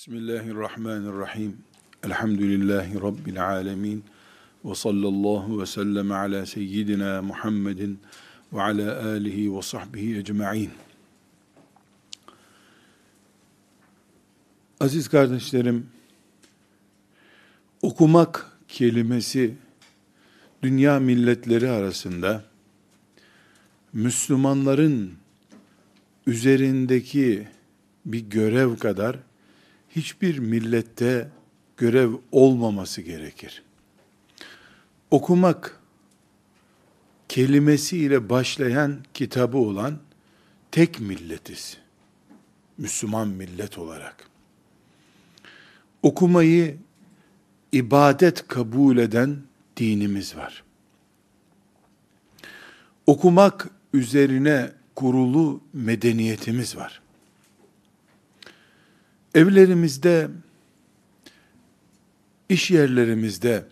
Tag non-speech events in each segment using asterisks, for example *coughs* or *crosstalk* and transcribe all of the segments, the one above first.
Bismillahirrahmanirrahim. Elhamdülillahi Rabbil alemin. Ve sallallahu ve sellem ala seyyidina Muhammedin ve ala alihi ve sahbihi ecma'in. Aziz kardeşlerim, okumak kelimesi dünya milletleri arasında Müslümanların üzerindeki bir görev kadar hiçbir millette görev olmaması gerekir. Okumak kelimesiyle başlayan kitabı olan tek milletiz. Müslüman millet olarak. Okumayı ibadet kabul eden dinimiz var. Okumak üzerine kurulu medeniyetimiz var evlerimizde, iş yerlerimizde,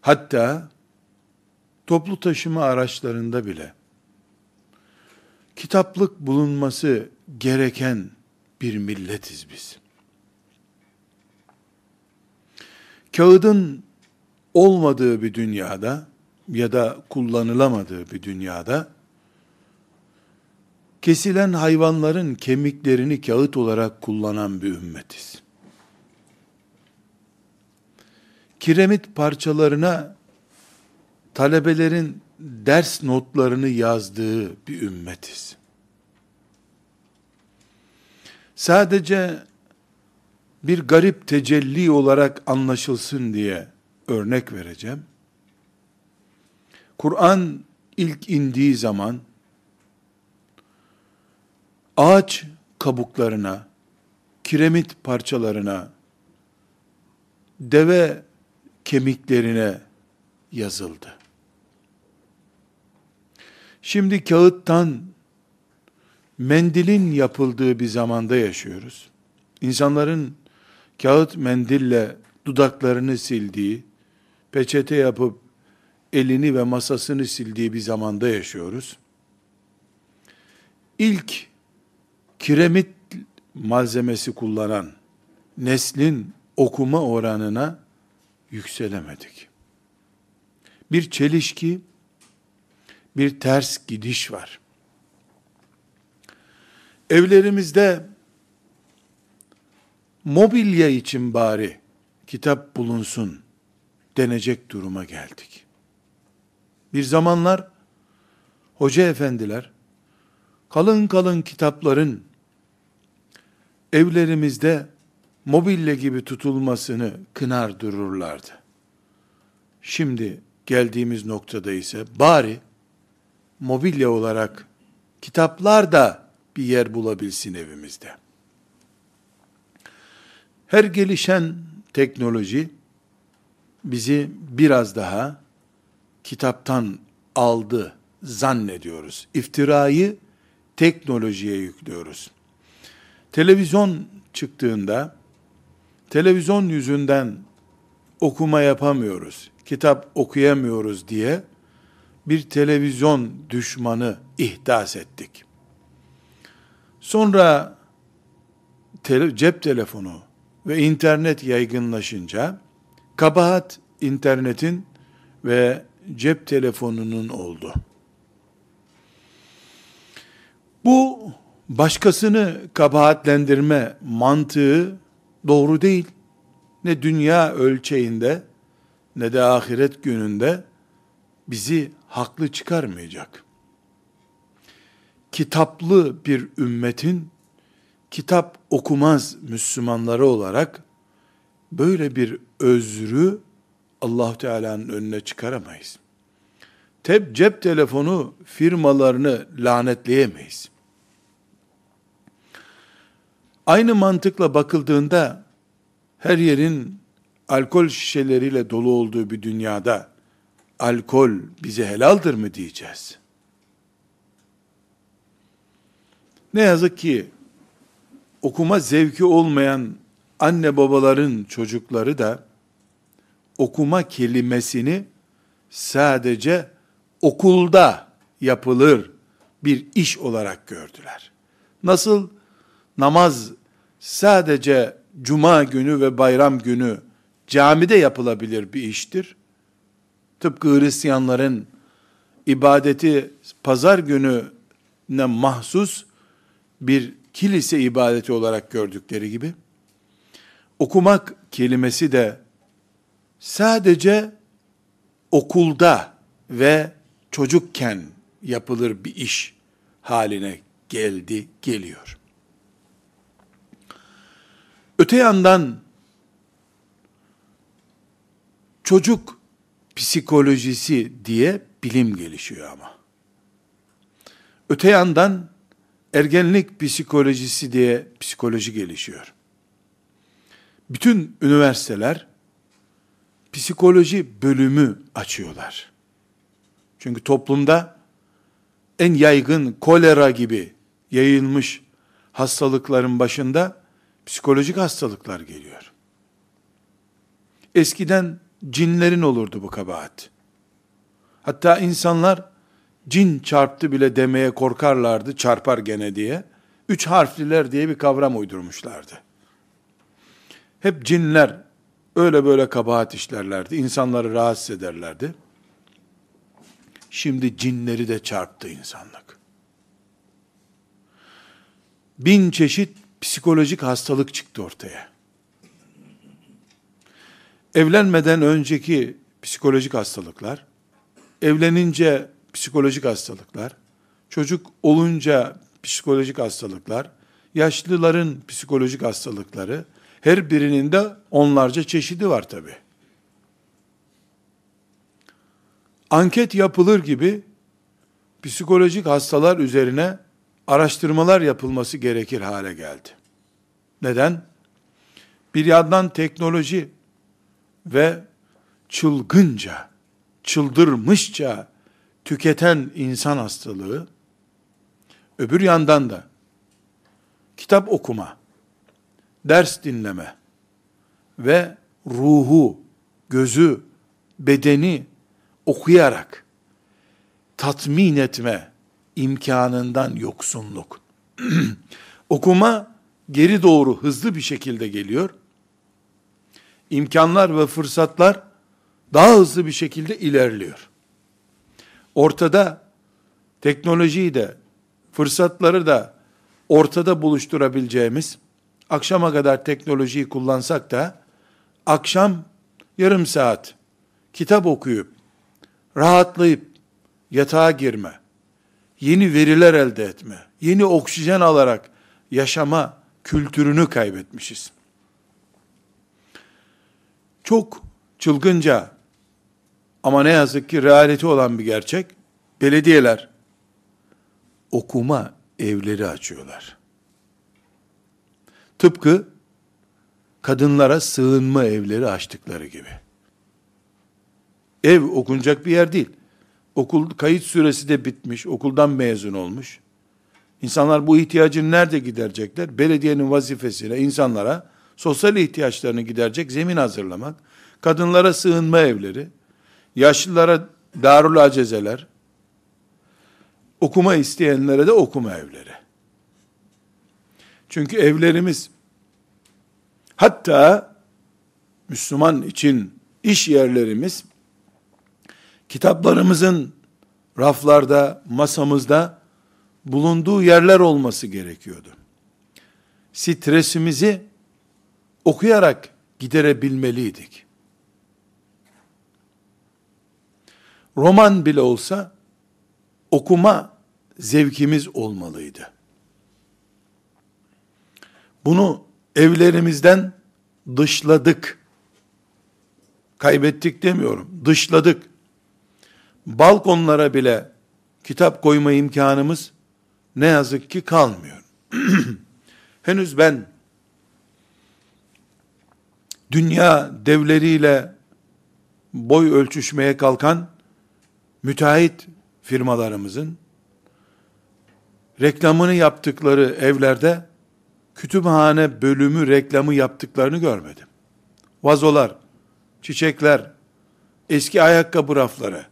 hatta toplu taşıma araçlarında bile kitaplık bulunması gereken bir milletiz biz. Kağıdın olmadığı bir dünyada ya da kullanılamadığı bir dünyada kesilen hayvanların kemiklerini kağıt olarak kullanan bir ümmetiz. Kiremit parçalarına talebelerin ders notlarını yazdığı bir ümmetiz. Sadece bir garip tecelli olarak anlaşılsın diye örnek vereceğim. Kur'an ilk indiği zaman ağaç kabuklarına, kiremit parçalarına, deve kemiklerine yazıldı. Şimdi kağıttan mendilin yapıldığı bir zamanda yaşıyoruz. İnsanların kağıt mendille dudaklarını sildiği, peçete yapıp elini ve masasını sildiği bir zamanda yaşıyoruz. İlk kiremit malzemesi kullanan neslin okuma oranına yükselemedik. Bir çelişki, bir ters gidiş var. Evlerimizde mobilya için bari kitap bulunsun denecek duruma geldik. Bir zamanlar hoca efendiler kalın kalın kitapların evlerimizde mobilya gibi tutulmasını kınar dururlardı. Şimdi geldiğimiz noktada ise bari mobilya olarak kitaplar da bir yer bulabilsin evimizde. Her gelişen teknoloji bizi biraz daha kitaptan aldı zannediyoruz. İftirayı teknolojiye yüklüyoruz televizyon çıktığında televizyon yüzünden okuma yapamıyoruz, kitap okuyamıyoruz diye bir televizyon düşmanı ihdas ettik. Sonra tele, cep telefonu ve internet yaygınlaşınca kabahat internetin ve cep telefonunun oldu. Bu başkasını kabahatlendirme mantığı doğru değil. Ne dünya ölçeğinde ne de ahiret gününde bizi haklı çıkarmayacak. Kitaplı bir ümmetin kitap okumaz Müslümanları olarak böyle bir özrü Allah Teala'nın önüne çıkaramayız. Tep cep telefonu firmalarını lanetleyemeyiz. Aynı mantıkla bakıldığında her yerin alkol şişeleriyle dolu olduğu bir dünyada alkol bize helaldir mi diyeceğiz? Ne yazık ki okuma zevki olmayan anne babaların çocukları da okuma kelimesini sadece okulda yapılır bir iş olarak gördüler. Nasıl namaz sadece cuma günü ve bayram günü camide yapılabilir bir iştir. Tıpkı Hristiyanların ibadeti pazar gününe mahsus bir kilise ibadeti olarak gördükleri gibi, okumak kelimesi de sadece okulda ve çocukken yapılır bir iş haline geldi, geliyor. Öte yandan çocuk psikolojisi diye bilim gelişiyor ama. Öte yandan ergenlik psikolojisi diye psikoloji gelişiyor. Bütün üniversiteler psikoloji bölümü açıyorlar. Çünkü toplumda en yaygın kolera gibi yayılmış hastalıkların başında psikolojik hastalıklar geliyor. Eskiden cinlerin olurdu bu kabahat. Hatta insanlar cin çarptı bile demeye korkarlardı, çarpar gene diye. Üç harfliler diye bir kavram uydurmuşlardı. Hep cinler öyle böyle kabahat işlerlerdi, insanları rahatsız ederlerdi. Şimdi cinleri de çarptı insanlık. Bin çeşit psikolojik hastalık çıktı ortaya. Evlenmeden önceki psikolojik hastalıklar, evlenince psikolojik hastalıklar, çocuk olunca psikolojik hastalıklar, yaşlıların psikolojik hastalıkları, her birinin de onlarca çeşidi var tabi. Anket yapılır gibi psikolojik hastalar üzerine araştırmalar yapılması gerekir hale geldi. Neden? Bir yandan teknoloji ve çılgınca, çıldırmışça tüketen insan hastalığı, öbür yandan da kitap okuma, ders dinleme ve ruhu, gözü, bedeni okuyarak tatmin etme imkanından yoksunluk. *clears throat* Okuma geri doğru hızlı bir şekilde geliyor. İmkanlar ve fırsatlar daha hızlı bir şekilde ilerliyor. Ortada teknolojiyi de fırsatları da ortada buluşturabileceğimiz akşama kadar teknolojiyi kullansak da akşam yarım saat kitap okuyup rahatlayıp yatağa girme, yeni veriler elde etme, yeni oksijen alarak yaşama kültürünü kaybetmişiz. Çok çılgınca ama ne yazık ki realite olan bir gerçek, belediyeler okuma evleri açıyorlar. Tıpkı kadınlara sığınma evleri açtıkları gibi. Ev okunacak bir yer değil. Okul kayıt süresi de bitmiş, okuldan mezun olmuş. İnsanlar bu ihtiyacını nerede giderecekler? Belediyenin vazifesine insanlara sosyal ihtiyaçlarını giderecek zemin hazırlamak, kadınlara sığınma evleri, yaşlılara darul acezeler, okuma isteyenlere de okuma evleri. Çünkü evlerimiz hatta Müslüman için iş yerlerimiz kitaplarımızın raflarda, masamızda bulunduğu yerler olması gerekiyordu. Stresimizi okuyarak giderebilmeliydik. Roman bile olsa okuma zevkimiz olmalıydı. Bunu evlerimizden dışladık. Kaybettik demiyorum. Dışladık balkonlara bile kitap koyma imkanımız ne yazık ki kalmıyor. *clears throat* Henüz ben dünya devleriyle boy ölçüşmeye kalkan müteahhit firmalarımızın reklamını yaptıkları evlerde kütüphane bölümü reklamı yaptıklarını görmedim. Vazolar, çiçekler, eski ayakkabı rafları,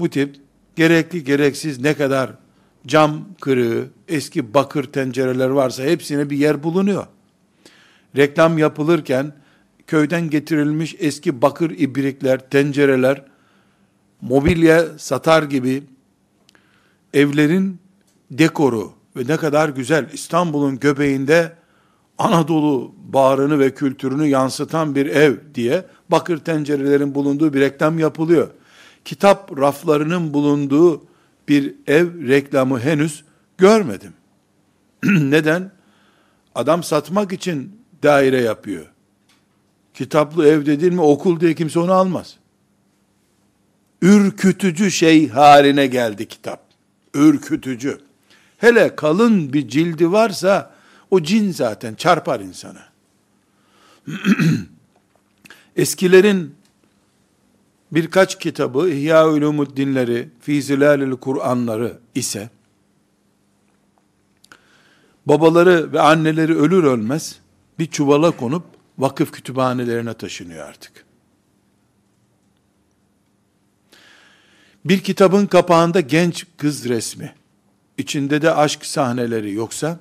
bu tip gerekli gereksiz ne kadar cam kırığı, eski bakır tencereler varsa hepsine bir yer bulunuyor. reklam yapılırken köyden getirilmiş eski bakır ibrikler, tencereler, mobilya satar gibi evlerin dekoru ve ne kadar güzel İstanbul'un göbeğinde Anadolu bağrını ve kültürünü yansıtan bir ev diye bakır tencerelerin bulunduğu bir reklam yapılıyor. Kitap raflarının bulunduğu bir ev reklamı henüz görmedim. *clears throat* Neden? Adam satmak için daire yapıyor. Kitaplı ev dedin mi okul diye kimse onu almaz. Ürkütücü şey haline geldi kitap. Ürkütücü. Hele kalın bir cildi varsa o cin zaten çarpar insanı. *clears throat* Eskilerin birkaç kitabı İhya Ulumuddinleri, Fi Kur'anları ise babaları ve anneleri ölür ölmez bir çuvala konup vakıf kütüphanelerine taşınıyor artık. Bir kitabın kapağında genç kız resmi, içinde de aşk sahneleri yoksa,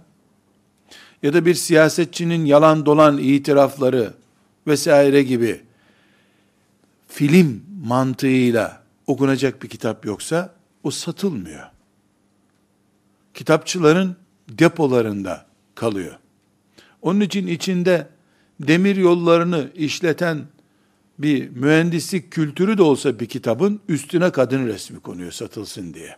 ya da bir siyasetçinin yalan dolan itirafları vesaire gibi film mantığıyla okunacak bir kitap yoksa o satılmıyor. Kitapçıların depolarında kalıyor. Onun için içinde demir yollarını işleten bir mühendislik kültürü de olsa bir kitabın üstüne kadın resmi konuyor satılsın diye.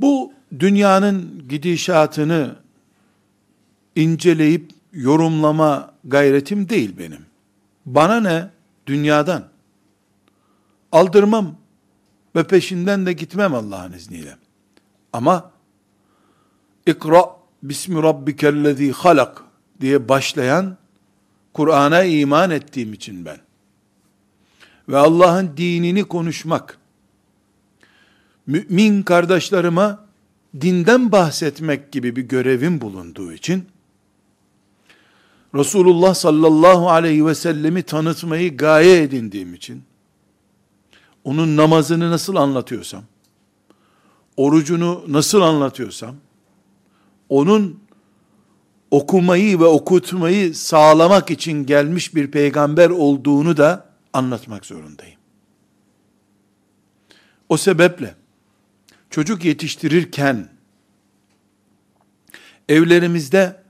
Bu dünyanın gidişatını inceleyip yorumlama gayretim değil benim. Bana ne? Dünyadan. Aldırmam ve peşinden de gitmem Allah'ın izniyle. Ama ikra bismi rabbikellezi halak diye başlayan Kur'an'a iman ettiğim için ben ve Allah'ın dinini konuşmak, mümin kardeşlerime dinden bahsetmek gibi bir görevim bulunduğu için, Resulullah sallallahu aleyhi ve sellemi tanıtmayı gaye edindiğim için, onun namazını nasıl anlatıyorsam, orucunu nasıl anlatıyorsam, onun okumayı ve okutmayı sağlamak için gelmiş bir peygamber olduğunu da anlatmak zorundayım. O sebeple çocuk yetiştirirken evlerimizde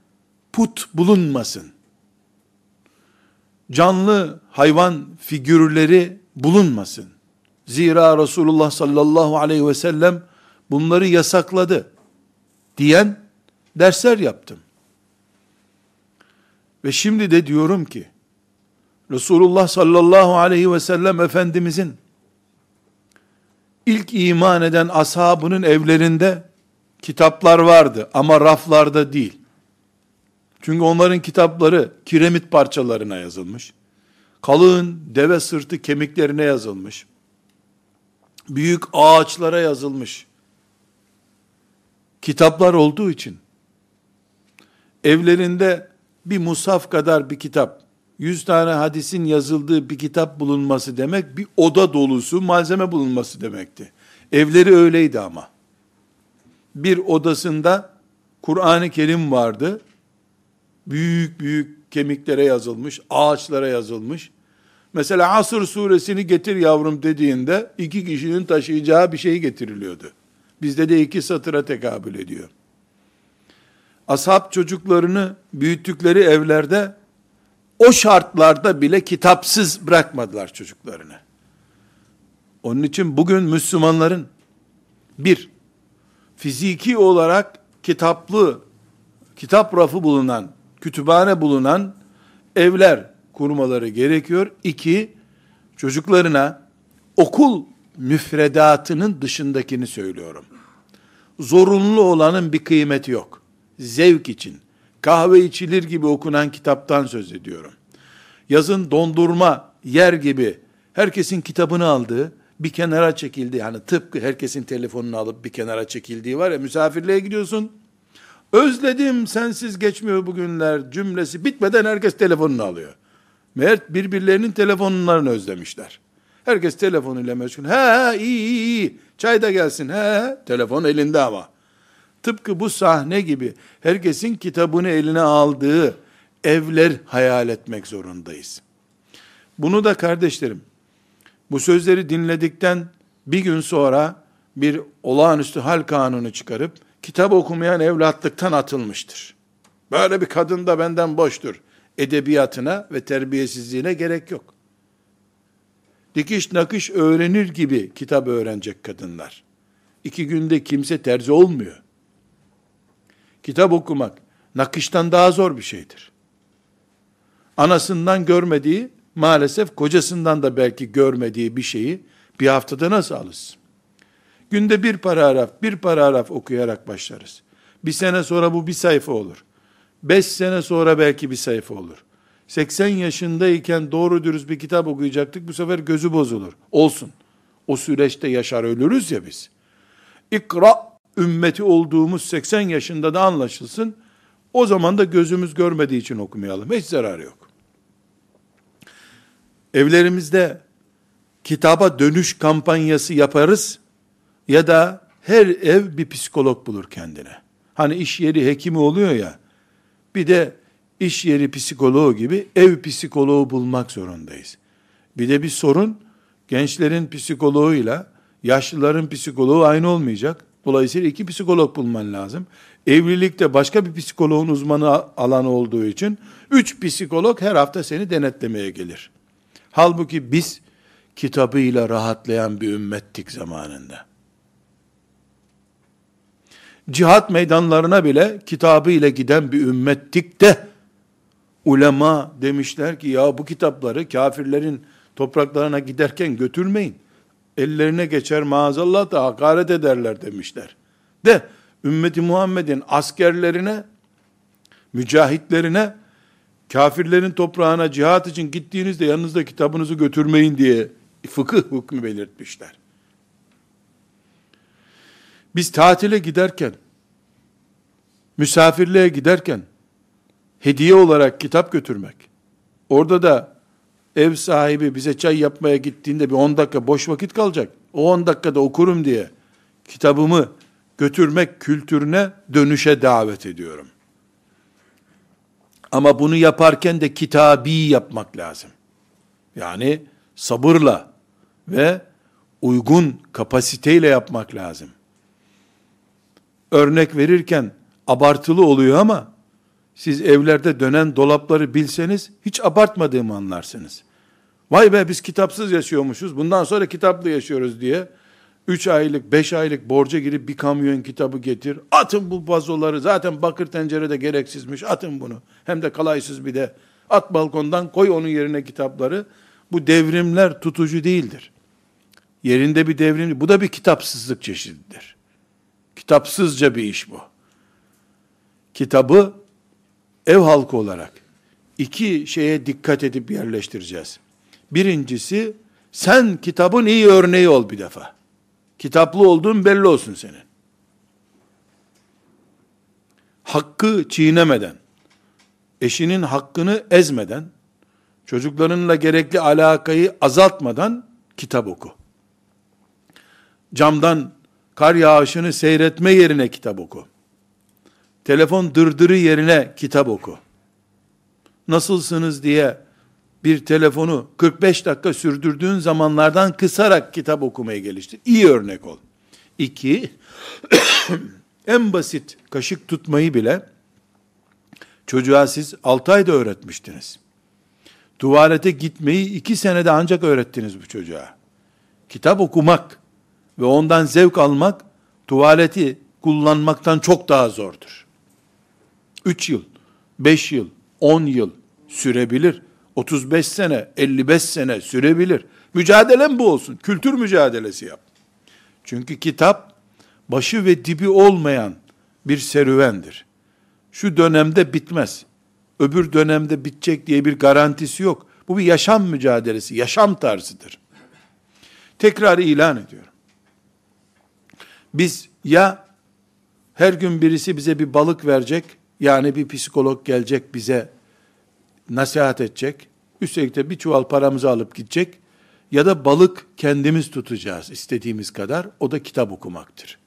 put bulunmasın. Canlı hayvan figürleri bulunmasın. Zira Resulullah sallallahu aleyhi ve sellem bunları yasakladı diyen dersler yaptım. Ve şimdi de diyorum ki, Resulullah sallallahu aleyhi ve sellem Efendimizin ilk iman eden ashabının evlerinde kitaplar vardı ama raflarda değil. Çünkü onların kitapları kiremit parçalarına yazılmış. Kalın deve sırtı kemiklerine yazılmış. Büyük ağaçlara yazılmış. Kitaplar olduğu için evlerinde bir musaf kadar bir kitap, yüz tane hadisin yazıldığı bir kitap bulunması demek, bir oda dolusu malzeme bulunması demekti. Evleri öyleydi ama. Bir odasında Kur'an-ı Kerim vardı. Büyük büyük kemiklere yazılmış, ağaçlara yazılmış. Mesela Asır suresini getir yavrum dediğinde iki kişinin taşıyacağı bir şey getiriliyordu. Bizde de iki satıra tekabül ediyor. Ashab çocuklarını büyüttükleri evlerde o şartlarda bile kitapsız bırakmadılar çocuklarını. Onun için bugün Müslümanların bir, fiziki olarak kitaplı, kitap rafı bulunan, kütüphane bulunan evler kurmaları gerekiyor. İki, çocuklarına okul müfredatının dışındakini söylüyorum. Zorunlu olanın bir kıymeti yok. Zevk için, kahve içilir gibi okunan kitaptan söz ediyorum. Yazın dondurma yer gibi herkesin kitabını aldığı, bir kenara çekildi. Yani tıpkı herkesin telefonunu alıp bir kenara çekildiği var ya misafirliğe gidiyorsun. Özledim sensiz geçmiyor bugünler cümlesi bitmeden herkes telefonunu alıyor. Meğer birbirlerinin telefonlarını özlemişler. Herkes telefonuyla meşgul. He he iyi iyi iyi. Çay da gelsin. He he. Telefon elinde ama. Tıpkı bu sahne gibi herkesin kitabını eline aldığı evler hayal etmek zorundayız. Bunu da kardeşlerim, bu sözleri dinledikten bir gün sonra bir olağanüstü hal kanunu çıkarıp kitap okumayan evlatlıktan atılmıştır. Böyle bir kadın da benden boştur. Edebiyatına ve terbiyesizliğine gerek yok. Dikiş nakış öğrenir gibi kitap öğrenecek kadınlar. İki günde kimse terzi olmuyor. Kitap okumak nakıştan daha zor bir şeydir. Anasından görmediği, maalesef kocasından da belki görmediği bir şeyi bir haftada nasıl alırsın? Günde bir paragraf, bir paragraf okuyarak başlarız. Bir sene sonra bu bir sayfa olur. Beş sene sonra belki bir sayfa olur. 80 yaşındayken doğru dürüst bir kitap okuyacaktık. Bu sefer gözü bozulur. Olsun. O süreçte yaşar ölürüz ya biz. İkra ümmeti olduğumuz 80 yaşında da anlaşılsın. O zaman da gözümüz görmediği için okumayalım. Hiç zararı yok. Evlerimizde kitaba dönüş kampanyası yaparız ya da her ev bir psikolog bulur kendine. Hani iş yeri hekimi oluyor ya, bir de iş yeri psikoloğu gibi ev psikoloğu bulmak zorundayız. Bir de bir sorun, gençlerin psikoloğuyla yaşlıların psikoloğu aynı olmayacak. Dolayısıyla iki psikolog bulman lazım. Evlilikte başka bir psikoloğun uzmanı alanı olduğu için üç psikolog her hafta seni denetlemeye gelir. Halbuki biz kitabıyla rahatlayan bir ümmettik zamanında cihat meydanlarına bile kitabı ile giden bir ümmettik de ulema demişler ki ya bu kitapları kafirlerin topraklarına giderken götürmeyin. Ellerine geçer maazallah da hakaret ederler demişler. De ümmeti Muhammed'in askerlerine, mücahitlerine kafirlerin toprağına cihat için gittiğinizde yanınızda kitabınızı götürmeyin diye fıkıh hükmü belirtmişler. Biz tatile giderken, misafirliğe giderken, hediye olarak kitap götürmek, orada da ev sahibi bize çay yapmaya gittiğinde bir 10 dakika boş vakit kalacak. O 10 dakikada okurum diye kitabımı götürmek kültürüne dönüşe davet ediyorum. Ama bunu yaparken de kitabi yapmak lazım. Yani sabırla ve uygun kapasiteyle yapmak lazım örnek verirken abartılı oluyor ama siz evlerde dönen dolapları bilseniz hiç abartmadığımı anlarsınız. Vay be biz kitapsız yaşıyormuşuz. Bundan sonra kitaplı yaşıyoruz diye 3 aylık, 5 aylık borca girip bir kamyon kitabı getir. Atın bu vazoları. Zaten bakır tencerede gereksizmiş. Atın bunu. Hem de kalaysız bir de. At balkondan koy onun yerine kitapları. Bu devrimler tutucu değildir. Yerinde bir devrim, bu da bir kitapsızlık çeşididir. Kitapsızca bir iş bu. Kitabı ev halkı olarak iki şeye dikkat edip yerleştireceğiz. Birincisi sen kitabın iyi örneği ol bir defa. Kitaplı olduğun belli olsun senin. Hakkı çiğnemeden, eşinin hakkını ezmeden, çocuklarınla gerekli alakayı azaltmadan kitap oku. Camdan kar yağışını seyretme yerine kitap oku. Telefon dırdırı yerine kitap oku. Nasılsınız diye bir telefonu 45 dakika sürdürdüğün zamanlardan kısarak kitap okumayı geliştir. İyi örnek ol. İki, *clears throat* en basit kaşık tutmayı bile çocuğa siz 6 ayda öğretmiştiniz. Tuvalete gitmeyi 2 senede ancak öğrettiniz bu çocuğa. Kitap okumak ve ondan zevk almak tuvaleti kullanmaktan çok daha zordur. 3 yıl, 5 yıl, 10 yıl sürebilir. 35 sene, 55 sene sürebilir. Mücadelem bu olsun. Kültür mücadelesi yap. Çünkü kitap başı ve dibi olmayan bir serüvendir. Şu dönemde bitmez. Öbür dönemde bitecek diye bir garantisi yok. Bu bir yaşam mücadelesi, yaşam tarzıdır. Tekrar ilan ediyorum. Biz ya her gün birisi bize bir balık verecek, yani bir psikolog gelecek bize nasihat edecek, üstelik de bir çuval paramızı alıp gidecek, ya da balık kendimiz tutacağız istediğimiz kadar, o da kitap okumaktır.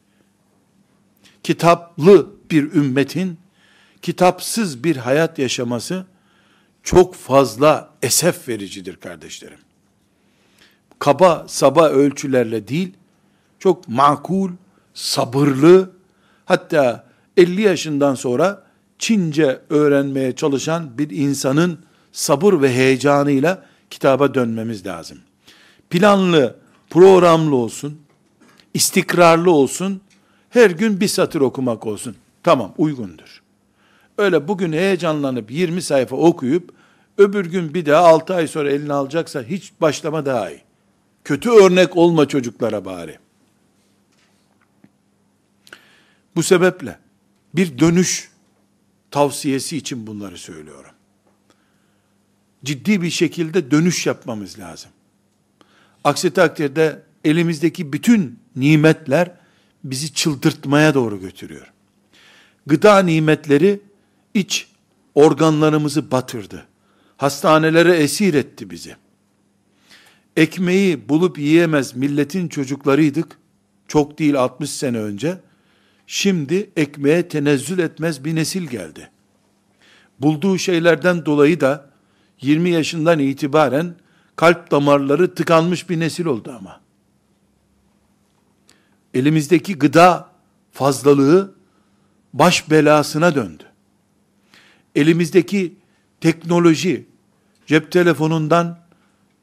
kitaplı bir ümmetin kitapsız bir hayat yaşaması çok fazla esef vericidir kardeşlerim. Kaba saba ölçülerle değil, çok makul, sabırlı, hatta 50 yaşından sonra Çince öğrenmeye çalışan bir insanın sabır ve heyecanıyla kitaba dönmemiz lazım. Planlı, programlı olsun, istikrarlı olsun, her gün bir satır okumak olsun. Tamam, uygundur. Öyle bugün heyecanlanıp 20 sayfa okuyup, öbür gün bir daha 6 ay sonra eline alacaksa hiç başlama daha iyi. Kötü örnek olma çocuklara bari. Bu sebeple bir dönüş tavsiyesi için bunları söylüyorum. Ciddi bir şekilde dönüş yapmamız lazım. Aksi takdirde elimizdeki bütün nimetler bizi çıldırtmaya doğru götürüyor. Gıda nimetleri iç organlarımızı batırdı. Hastanelere esir etti bizi. Ekmeği bulup yiyemez milletin çocuklarıydık. Çok değil 60 sene önce. Şimdi ekmeğe tenezzül etmez bir nesil geldi. Bulduğu şeylerden dolayı da 20 yaşından itibaren kalp damarları tıkanmış bir nesil oldu ama. Elimizdeki gıda fazlalığı baş belasına döndü. Elimizdeki teknoloji, cep telefonundan,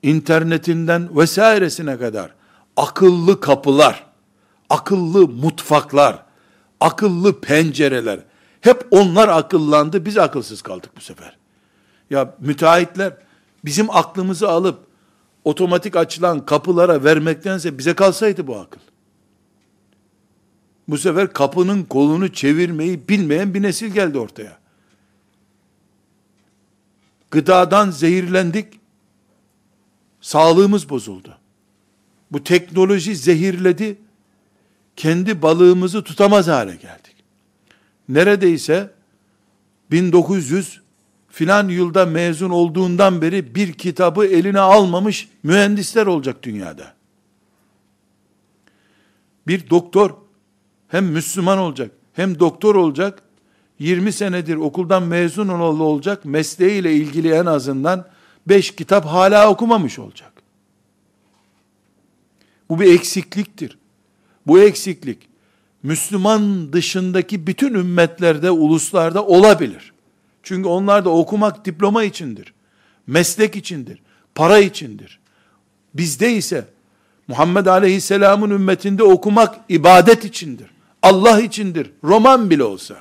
internetinden vesairesine kadar akıllı kapılar, akıllı mutfaklar, akıllı pencereler, hep onlar akıllandı, biz akılsız kaldık bu sefer. Ya müteahhitler bizim aklımızı alıp otomatik açılan kapılara vermektense bize kalsaydı bu akıl. Bu sefer kapının kolunu çevirmeyi bilmeyen bir nesil geldi ortaya. Gıdadan zehirlendik, sağlığımız bozuldu. Bu teknoloji zehirledi, kendi balığımızı tutamaz hale geldik. Neredeyse 1900 filan yılda mezun olduğundan beri bir kitabı eline almamış mühendisler olacak dünyada. Bir doktor hem Müslüman olacak hem doktor olacak 20 senedir okuldan mezun olacak mesleğiyle ilgili en azından 5 kitap hala okumamış olacak. Bu bir eksikliktir. Bu eksiklik Müslüman dışındaki bütün ümmetlerde, uluslarda olabilir. Çünkü onlar da okumak diploma içindir. Meslek içindir. Para içindir. Bizde ise Muhammed Aleyhisselam'ın ümmetinde okumak ibadet içindir. Allah içindir. Roman bile olsa.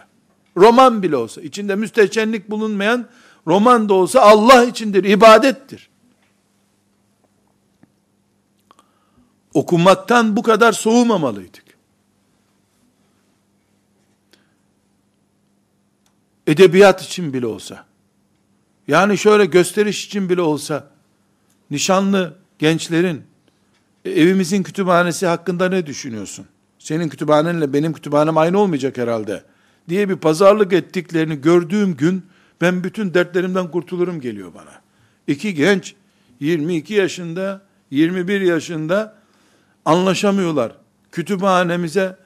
Roman bile olsa. içinde müstehcenlik bulunmayan roman da olsa Allah içindir. ibadettir. Okumaktan bu kadar soğumamalıydık. edebiyat için bile olsa, yani şöyle gösteriş için bile olsa, nişanlı gençlerin, e, evimizin kütüphanesi hakkında ne düşünüyorsun? Senin kütüphanenle benim kütüphanem aynı olmayacak herhalde, diye bir pazarlık ettiklerini gördüğüm gün, ben bütün dertlerimden kurtulurum geliyor bana. İki genç, 22 yaşında, 21 yaşında, anlaşamıyorlar. Kütüphanemize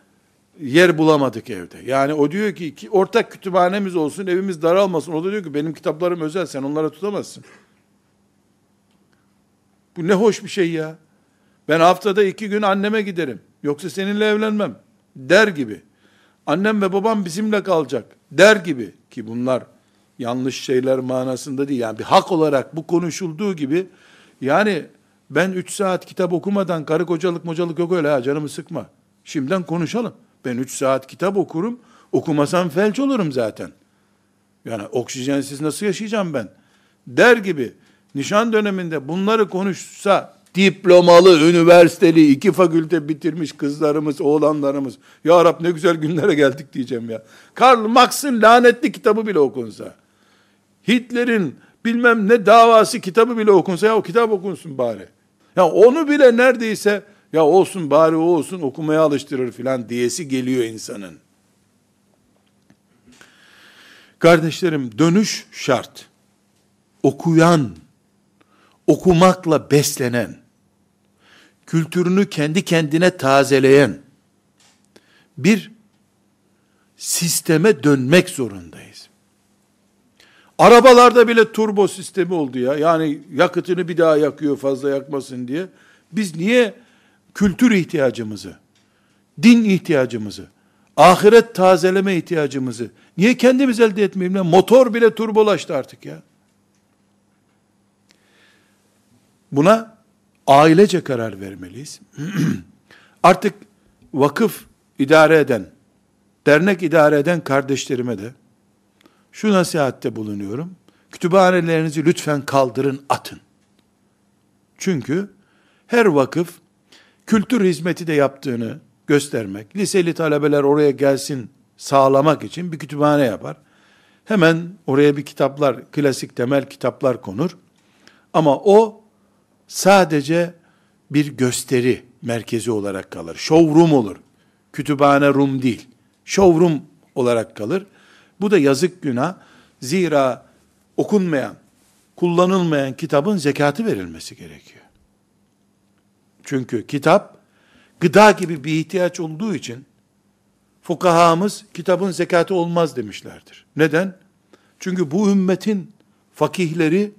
yer bulamadık evde. Yani o diyor ki, ki ortak kütüphanemiz olsun, evimiz daralmasın. O da diyor ki benim kitaplarım özel, sen onlara tutamazsın. Bu ne hoş bir şey ya. Ben haftada iki gün anneme giderim. Yoksa seninle evlenmem. Der gibi. Annem ve babam bizimle kalacak. Der gibi. Ki bunlar yanlış şeyler manasında değil. Yani bir hak olarak bu konuşulduğu gibi yani ben üç saat kitap okumadan karı kocalık mocalık yok öyle ha canımı sıkma. Şimdiden konuşalım. Ben üç saat kitap okurum. Okumasam felç olurum zaten. Yani oksijensiz nasıl yaşayacağım ben? Der gibi nişan döneminde bunları konuşsa diplomalı, üniversiteli, iki fakülte bitirmiş kızlarımız, oğlanlarımız. Ya Rab ne güzel günlere geldik diyeceğim ya. Karl Marx'ın lanetli kitabı bile okunsa. Hitler'in bilmem ne davası kitabı bile okunsa ya o kitap okunsun bari. Ya onu bile neredeyse ya olsun bari o olsun okumaya alıştırır filan diyesi geliyor insanın. Kardeşlerim dönüş şart. Okuyan, okumakla beslenen, kültürünü kendi kendine tazeleyen, bir sisteme dönmek zorundayız. Arabalarda bile turbo sistemi oldu ya. Yani yakıtını bir daha yakıyor fazla yakmasın diye. Biz niye kültür ihtiyacımızı, din ihtiyacımızı, ahiret tazeleme ihtiyacımızı niye kendimiz elde etmeyelim? Motor bile turbolaştı artık ya. Buna ailece karar vermeliyiz. *clears throat* artık vakıf idare eden, dernek idare eden kardeşlerime de şu nasihatte bulunuyorum. Kütüphanelerinizi lütfen kaldırın, atın. Çünkü her vakıf kültür hizmeti de yaptığını göstermek, liseli talebeler oraya gelsin sağlamak için bir kütüphane yapar. Hemen oraya bir kitaplar, klasik temel kitaplar konur. Ama o sadece bir gösteri merkezi olarak kalır. Showroom olur. Kütüphane room değil. Showroom olarak kalır. Bu da yazık günah. Zira okunmayan, kullanılmayan kitabın zekatı verilmesi gerekiyor. Çünkü kitap gıda gibi bir ihtiyaç olduğu için fukahamız kitabın zekatı olmaz demişlerdir. Neden? Çünkü bu ümmetin fakihleri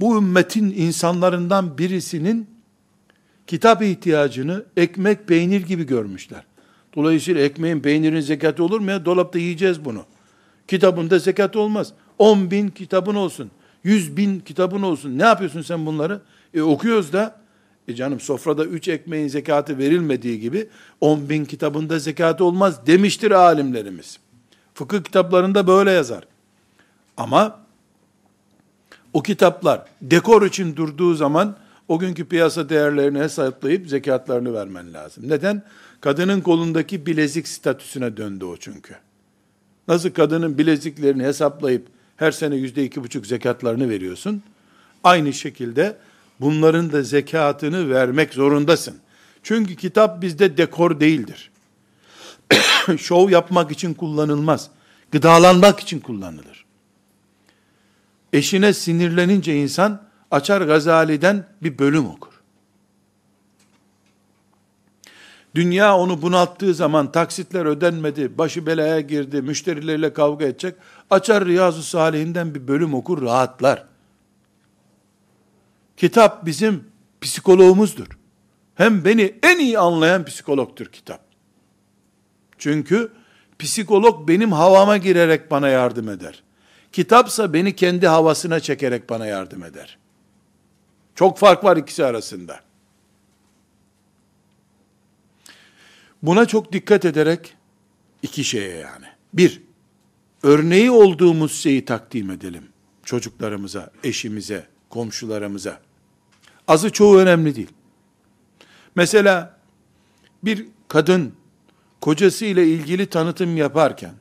bu ümmetin insanlarından birisinin kitap ihtiyacını ekmek peynir gibi görmüşler. Dolayısıyla ekmeğin peynirin zekatı olur mu ya? Dolapta yiyeceğiz bunu. Kitabında zekat olmaz. 10 bin kitabın olsun. 100 bin kitabın olsun. Ne yapıyorsun sen bunları? E okuyoruz da e canım sofrada üç ekmeğin zekatı verilmediği gibi 10 bin kitabında zekatı olmaz demiştir alimlerimiz. Fıkıh kitaplarında böyle yazar. Ama o kitaplar dekor için durduğu zaman o günkü piyasa değerlerini hesaplayıp zekatlarını vermen lazım. Neden? Kadının kolundaki bilezik statüsüne döndü o çünkü. Nasıl kadının bileziklerini hesaplayıp her sene yüzde iki buçuk zekatlarını veriyorsun. Aynı şekilde bunların da zekatını vermek zorundasın. Çünkü kitap bizde dekor değildir. *coughs* Şov yapmak için kullanılmaz. Gıdalanmak için kullanılır. Eşine sinirlenince insan açar Gazali'den bir bölüm okur. Dünya onu bunalttığı zaman taksitler ödenmedi, başı belaya girdi, müşterileriyle kavga edecek. Açar Riyazu Salihinden bir bölüm okur, rahatlar. Kitap bizim psikologumuzdur. Hem beni en iyi anlayan psikologtur kitap. Çünkü psikolog benim havama girerek bana yardım eder. Kitapsa beni kendi havasına çekerek bana yardım eder. Çok fark var ikisi arasında. Buna çok dikkat ederek iki şeye yani. Bir, örneği olduğumuz şeyi takdim edelim. Çocuklarımıza, eşimize, komşularımıza. Azı çoğu önemli değil. Mesela bir kadın kocası ile ilgili tanıtım yaparken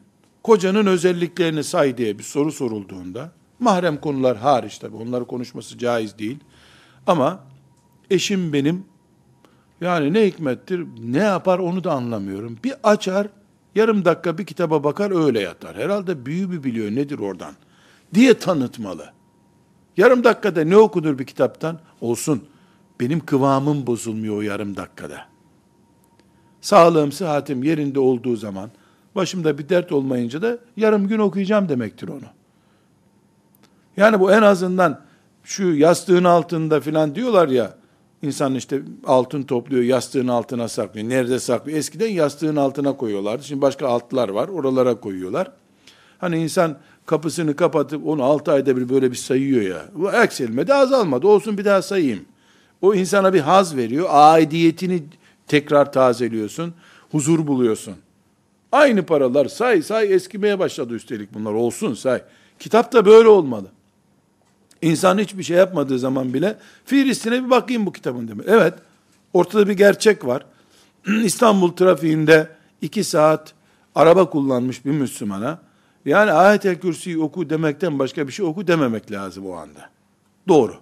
kocanın özelliklerini say diye bir soru sorulduğunda mahrem konular hariç tabi onları konuşması caiz değil. Ama eşim benim yani ne hikmettir, ne yapar onu da anlamıyorum. Bir açar, yarım dakika bir kitaba bakar öyle yatar. Herhalde büyü bir biliyor nedir oradan diye tanıtmalı. Yarım dakikada ne okunur bir kitaptan? Olsun. Benim kıvamım bozulmuyor o yarım dakikada. Sağlığım, sıhhatim yerinde olduğu zaman, başımda bir dert olmayınca da yarım gün okuyacağım demektir onu. Yani bu en azından şu yastığın altında filan diyorlar ya, İnsan işte altın topluyor, yastığın altına saklıyor. Nerede saklıyor? Eskiden yastığın altına koyuyorlardı. Şimdi başka altlar var, oralara koyuyorlar. Hani insan kapısını kapatıp onu altı ayda bir böyle bir sayıyor ya. Bu eksilmedi, azalmadı. Olsun bir daha sayayım. O insana bir haz veriyor. Aidiyetini tekrar tazeliyorsun. Huzur buluyorsun. Aynı paralar say say eskimeye başladı üstelik bunlar. Olsun say. Kitap da böyle olmalı. İnsan hiçbir şey yapmadığı zaman bile Filistin'e bir bakayım bu kitabın demek. Evet, ortada bir gerçek var. *clears throat* İstanbul trafiğinde iki saat araba kullanmış bir Müslümana, yani ayet-el kürsüyü oku demekten başka bir şey oku dememek lazım o anda. Doğru.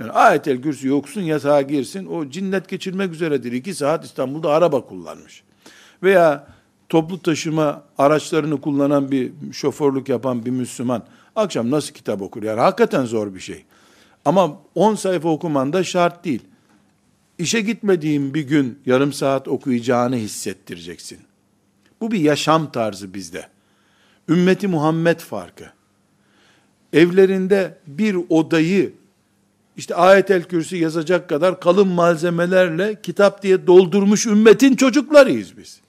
Yani ayet-el kürsüyü okusun yatağa girsin, o cinnet geçirmek üzeredir. İki saat İstanbul'da araba kullanmış. Veya toplu taşıma araçlarını kullanan bir şoförlük yapan bir Müslüman, Akşam nasıl kitap okur? Yani hakikaten zor bir şey. Ama 10 sayfa okuman da şart değil. İşe gitmediğin bir gün yarım saat okuyacağını hissettireceksin. Bu bir yaşam tarzı bizde. Ümmeti Muhammed farkı. Evlerinde bir odayı işte ayetel kürsü yazacak kadar kalın malzemelerle kitap diye doldurmuş ümmetin çocuklarıyız biz.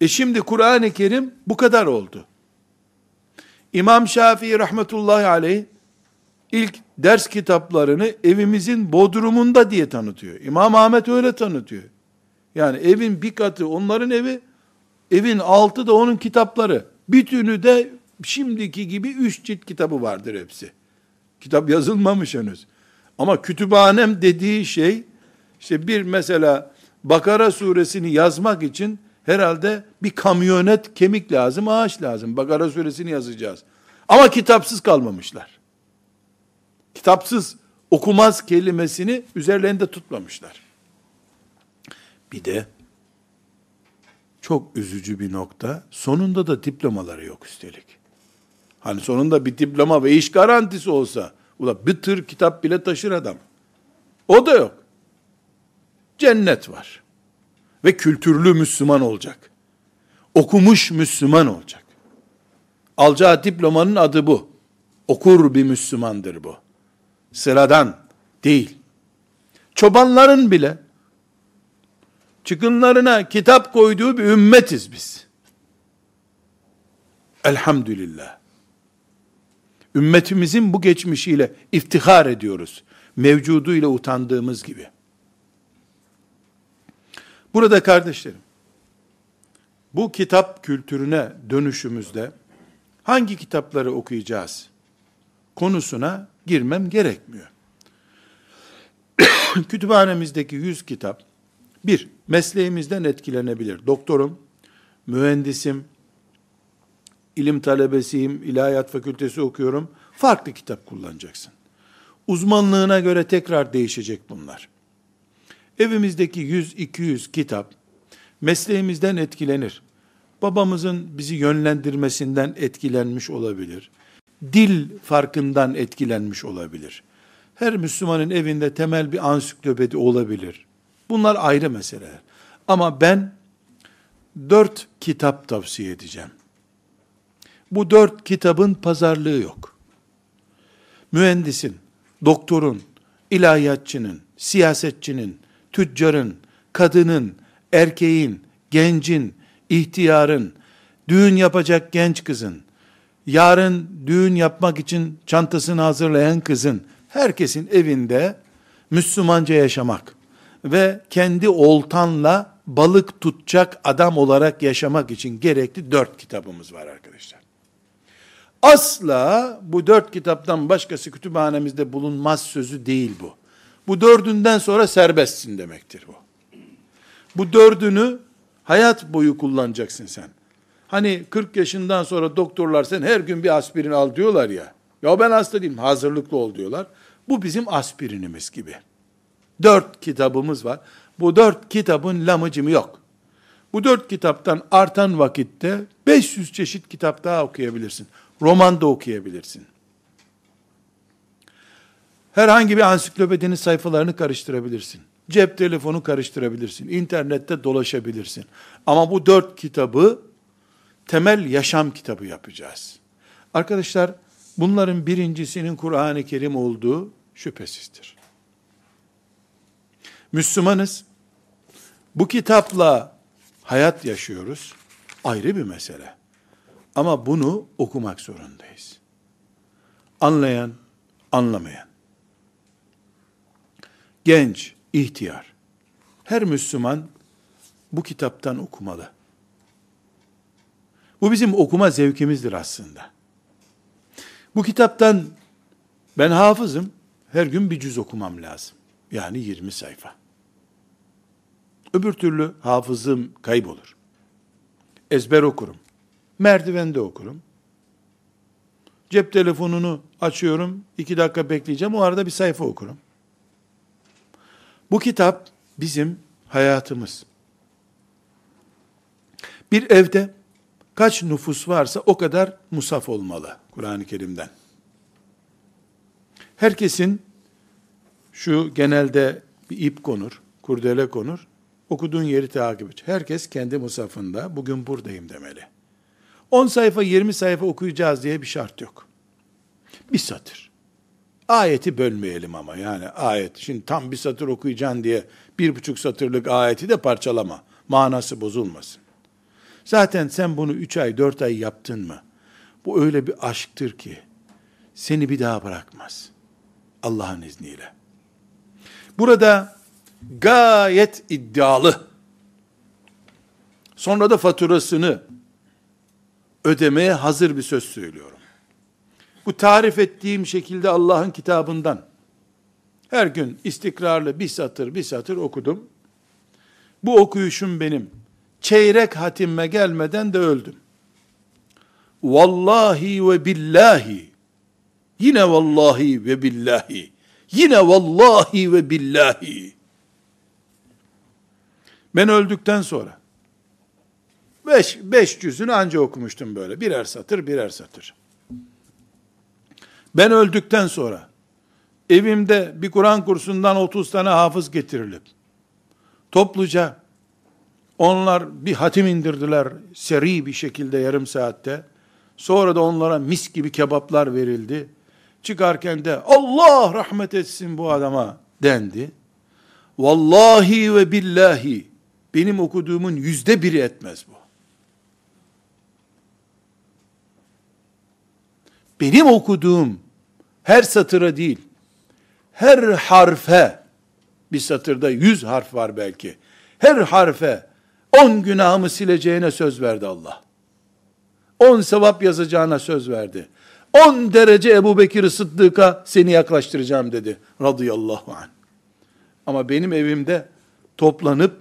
E şimdi Kur'an-ı Kerim bu kadar oldu. İmam Şafii rahmetullahi aleyh ilk ders kitaplarını evimizin bodrumunda diye tanıtıyor. İmam Ahmet öyle tanıtıyor. Yani evin bir katı onların evi, evin altı da onun kitapları. Bütünü de şimdiki gibi üç cilt kitabı vardır hepsi. Kitap yazılmamış henüz. Ama kütüphanem dediği şey, işte bir mesela Bakara suresini yazmak için herhalde bir kamyonet kemik lazım, ağaç lazım. Bakara suresini yazacağız. Ama kitapsız kalmamışlar. Kitapsız okumaz kelimesini üzerlerinde tutmamışlar. Bir de çok üzücü bir nokta, sonunda da diplomaları yok üstelik. Hani sonunda bir diploma ve iş garantisi olsa, ula bir tır kitap bile taşır adam. O da yok. Cennet var. Ve kültürlü Müslüman olacak. Okumuş Müslüman olacak. Alacağı diplomanın adı bu. Okur bir Müslümandır bu. Sıradan değil. Çobanların bile çıkınlarına kitap koyduğu bir ümmetiz biz. Elhamdülillah. Ümmetimizin bu geçmişiyle iftihar ediyoruz. Mevcuduyla utandığımız gibi. Burada kardeşlerim, bu kitap kültürüne dönüşümüzde hangi kitapları okuyacağız konusuna girmem gerekmiyor. *coughs* Kütüphanemizdeki 100 kitap, bir, mesleğimizden etkilenebilir. Doktorum, mühendisim, ilim talebesiyim, ilahiyat fakültesi okuyorum. Farklı kitap kullanacaksın. Uzmanlığına göre tekrar değişecek bunlar. Evimizdeki 100-200 kitap mesleğimizden etkilenir. Babamızın bizi yönlendirmesinden etkilenmiş olabilir. Dil farkından etkilenmiş olabilir. Her Müslümanın evinde temel bir ansiklopedi olabilir. Bunlar ayrı meseleler. Ama ben dört kitap tavsiye edeceğim. Bu dört kitabın pazarlığı yok. Mühendisin, doktorun, ilahiyatçının, siyasetçinin, tüccarın, kadının, erkeğin, gencin, ihtiyarın, düğün yapacak genç kızın, yarın düğün yapmak için çantasını hazırlayan kızın, herkesin evinde Müslümanca yaşamak ve kendi oltanla balık tutacak adam olarak yaşamak için gerekli dört kitabımız var arkadaşlar. Asla bu dört kitaptan başkası kütüphanemizde bulunmaz sözü değil bu. Bu dördünden sonra serbestsin demektir bu. Bu dördünü hayat boyu kullanacaksın sen. Hani 40 yaşından sonra doktorlar sen her gün bir aspirin al diyorlar ya. Ya ben hasta değilim hazırlıklı ol diyorlar. Bu bizim aspirinimiz gibi. Dört kitabımız var. Bu dört kitabın lamıcımı yok. Bu dört kitaptan artan vakitte 500 çeşit kitap daha okuyabilirsin. Roman da okuyabilirsin. Herhangi bir ansiklopedinin sayfalarını karıştırabilirsin. Cep telefonu karıştırabilirsin. İnternette dolaşabilirsin. Ama bu dört kitabı temel yaşam kitabı yapacağız. Arkadaşlar bunların birincisinin Kur'an-ı Kerim olduğu şüphesizdir. Müslümanız. Bu kitapla hayat yaşıyoruz. Ayrı bir mesele. Ama bunu okumak zorundayız. Anlayan, anlamayan. Genç, ihtiyar. Her Müslüman bu kitaptan okumalı. Bu bizim okuma zevkimizdir aslında. Bu kitaptan ben hafızım, her gün bir cüz okumam lazım. Yani 20 sayfa. Öbür türlü hafızım kaybolur. Ezber okurum. Merdivende okurum. Cep telefonunu açıyorum. iki dakika bekleyeceğim. O arada bir sayfa okurum. Bu kitap bizim hayatımız. Bir evde kaç nüfus varsa o kadar musaf olmalı Kur'an-ı Kerim'den. Herkesin şu genelde bir ip konur, kurdele konur. okuduğun yeri takip et. Herkes kendi musafında bugün buradayım demeli. 10 sayfa 20 sayfa okuyacağız diye bir şart yok. Bir satır. Ayeti bölmeyelim ama yani ayet. Şimdi tam bir satır okuyacaksın diye bir buçuk satırlık ayeti de parçalama. Manası bozulmasın. Zaten sen bunu üç ay dört ay yaptın mı? Bu öyle bir aşktır ki seni bir daha bırakmaz. Allah'ın izniyle. Burada gayet iddialı. Sonra da faturasını ödemeye hazır bir söz söylüyorum. Bu tarif ettiğim şekilde Allah'ın kitabından her gün istikrarlı bir satır bir satır okudum. Bu okuyuşum benim çeyrek hatimme gelmeden de öldüm. Vallahi ve billahi yine vallahi ve billahi yine vallahi ve billahi ben öldükten sonra beş, beş cüzünü anca okumuştum böyle. Birer satır, birer satır. Ben öldükten sonra evimde bir Kur'an kursundan 30 tane hafız getirilip topluca onlar bir hatim indirdiler seri bir şekilde yarım saatte. Sonra da onlara mis gibi kebaplar verildi. Çıkarken de Allah rahmet etsin bu adama dendi. Vallahi ve billahi benim okuduğumun yüzde biri etmez bu. Benim okuduğum her satıra değil, her harfe, bir satırda yüz harf var belki, her harfe on günahımı sileceğine söz verdi Allah. On sevap yazacağına söz verdi. On derece Ebu Bekir Sıddık'a seni yaklaştıracağım dedi. Radıyallahu anh. Ama benim evimde toplanıp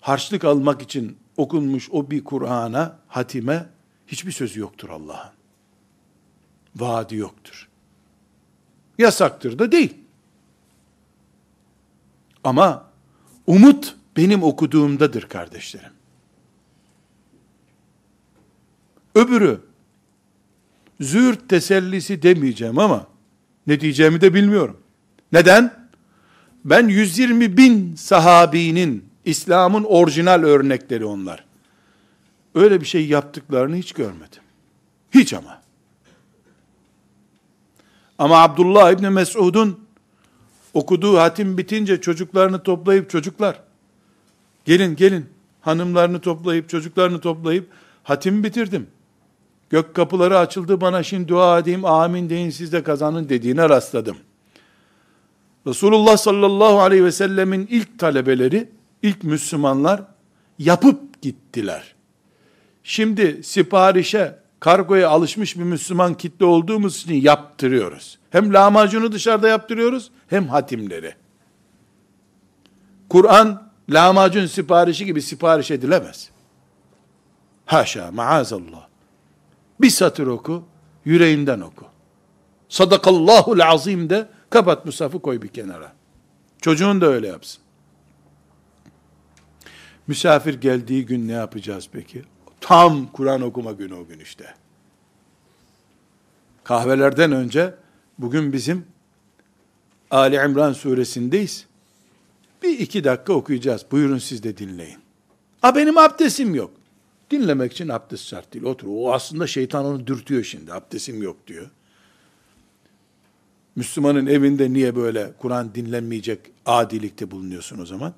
harçlık almak için okunmuş o bir Kur'an'a, hatime hiçbir sözü yoktur Allah'ın. Vaadi yoktur. Yasaktır da değil. Ama umut benim okuduğumdadır kardeşlerim. Öbürü, züğürt tesellisi demeyeceğim ama, ne diyeceğimi de bilmiyorum. Neden? Ben 120 bin sahabinin, İslam'ın orijinal örnekleri onlar. Öyle bir şey yaptıklarını hiç görmedim. Hiç ama. Ama Abdullah İbni Mesud'un okuduğu hatim bitince çocuklarını toplayıp çocuklar, gelin gelin hanımlarını toplayıp çocuklarını toplayıp hatim bitirdim. Gök kapıları açıldı bana şimdi dua edeyim amin deyin siz de kazanın dediğine rastladım. Resulullah sallallahu aleyhi ve sellemin ilk talebeleri, ilk Müslümanlar yapıp gittiler. Şimdi siparişe, kargoya alışmış bir Müslüman kitle olduğumuz için yaptırıyoruz. Hem lahmacunu dışarıda yaptırıyoruz, hem hatimleri. Kur'an, lahmacun siparişi gibi sipariş edilemez. Haşa, maazallah. Bir satır oku, yüreğinden oku. Sadakallahul azim de kapat musafı koy bir kenara. Çocuğun da öyle yapsın. Misafir geldiği gün ne yapacağız peki? Tam Kur'an okuma günü o gün işte. Kahvelerden önce bugün bizim Ali İmran suresindeyiz. Bir iki dakika okuyacağız. Buyurun siz de dinleyin. A benim abdestim yok. Dinlemek için abdest şart değil. Otur. O aslında şeytan onu dürtüyor şimdi. Abdestim yok diyor. Müslümanın evinde niye böyle Kur'an dinlenmeyecek adilikte bulunuyorsun o zaman?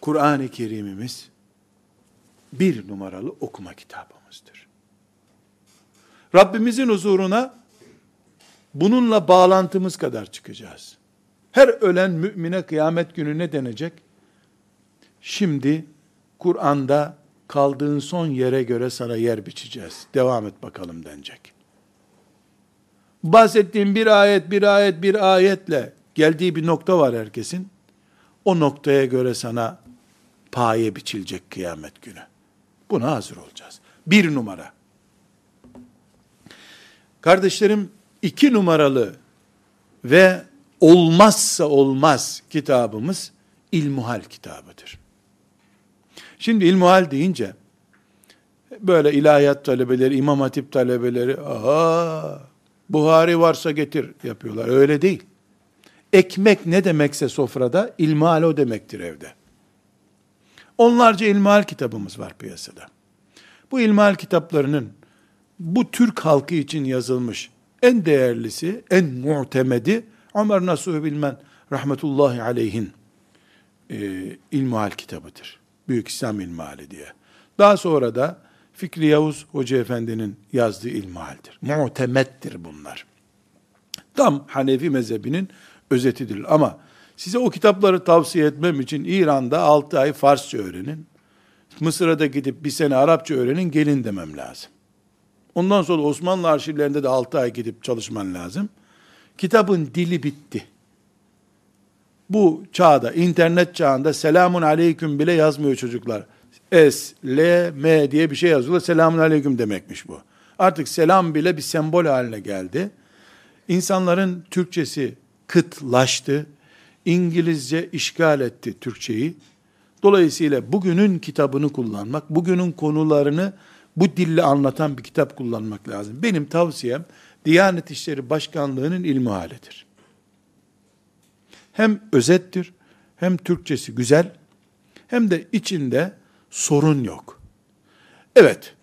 Kur'an-ı Kerim'imiz bir numaralı okuma kitabımızdır. Rabbimizin huzuruna bununla bağlantımız kadar çıkacağız. Her ölen mümine kıyamet günü ne denecek? Şimdi Kur'an'da kaldığın son yere göre sana yer biçeceğiz. Devam et bakalım denecek. Bahsettiğim bir ayet, bir ayet, bir ayetle geldiği bir nokta var herkesin. O noktaya göre sana paye biçilecek kıyamet günü. Buna hazır olacağız. Bir numara. Kardeşlerim, iki numaralı ve olmazsa olmaz kitabımız İlmuhal kitabıdır. Şimdi ilmuhal deyince böyle ilahiyat talebeleri, imam hatip talebeleri aha Buhari varsa getir yapıyorlar. Öyle değil. Ekmek ne demekse sofrada, ilmihal o demektir evde. Onlarca ilmihal kitabımız var piyasada. Bu ilmihal kitaplarının bu Türk halkı için yazılmış en değerlisi, en muhtemedi Ömer Nasuh Bilmen rahmetullahi aleyhin e, ilmihal kitabıdır. Büyük İslam ilmihali diye. Daha sonra da Fikri Yavuz Hoca Efendi'nin yazdığı ilmihaldir. Muhtemettir bunlar. Tam Hanefi mezhebinin özetidir. Ama size o kitapları tavsiye etmem için İran'da 6 ay Farsça öğrenin. Mısır'a da gidip bir sene Arapça öğrenin gelin demem lazım. Ondan sonra Osmanlı arşivlerinde de 6 ay gidip çalışman lazım. Kitabın dili bitti. Bu çağda, internet çağında selamun aleyküm bile yazmıyor çocuklar. S, L, M diye bir şey yazıyorlar. Selamun aleyküm demekmiş bu. Artık selam bile bir sembol haline geldi. İnsanların Türkçesi kıtlaştı. İngilizce işgal etti Türkçeyi. Dolayısıyla bugünün kitabını kullanmak, bugünün konularını bu dille anlatan bir kitap kullanmak lazım. Benim tavsiyem Diyanet İşleri Başkanlığı'nın ilmi halidir. Hem özettir, hem Türkçesi güzel, hem de içinde sorun yok. Evet,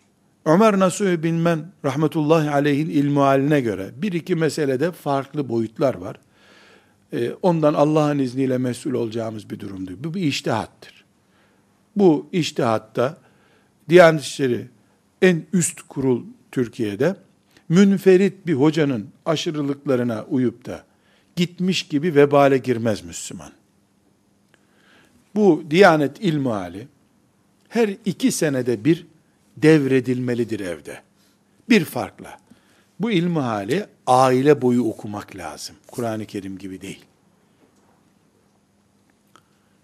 Ömer Nasuhi Bilmen rahmetullahi aleyhin ilmi haline göre bir iki meselede farklı boyutlar var. Ee, ondan Allah'ın izniyle mesul olacağımız bir durumdur. Bu bir iştihattır. Bu iştihatta Diyanet İşleri en üst kurul Türkiye'de münferit bir hocanın aşırılıklarına uyup da gitmiş gibi vebale girmez Müslüman. Bu Diyanet ilmihali her iki senede bir devredilmelidir evde. Bir farkla. Bu ilmihali aile boyu okumak lazım. Kur'an-ı Kerim gibi değil.